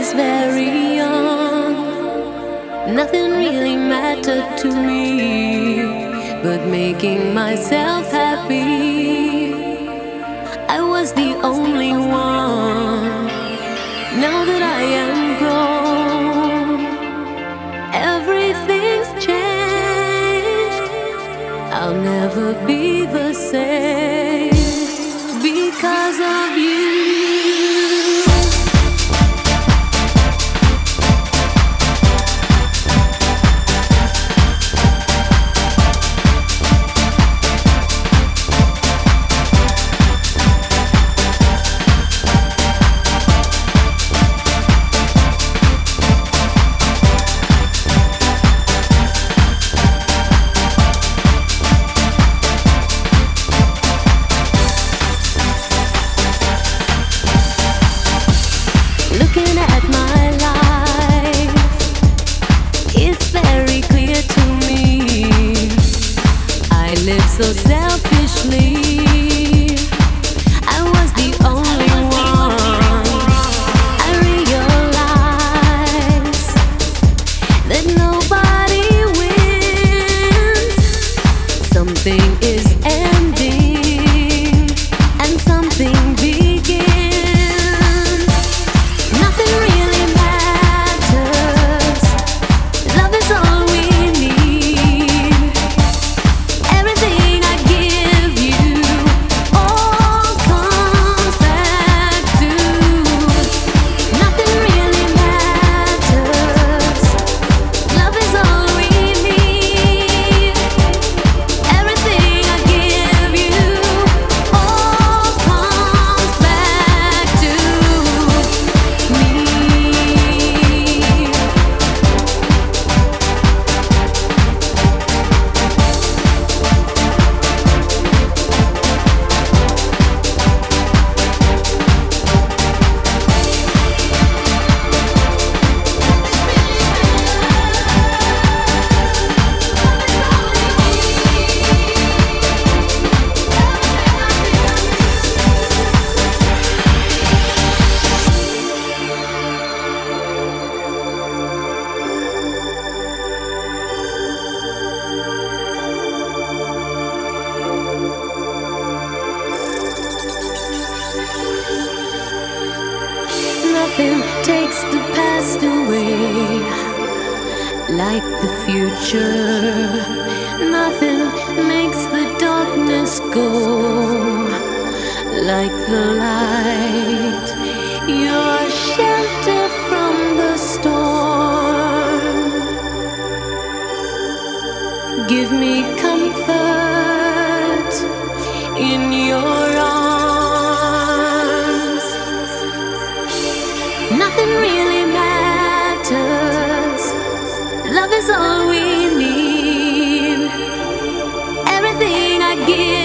was very young, nothing really mattered to me but making myself happy. I was the only one. Now that I am grown, everything's changed. I'll never be the same because of you. nothing takes the past away. Like the future, nothing makes the darkness go. Like the light, Your shelter from the storm. Give me comfort. give.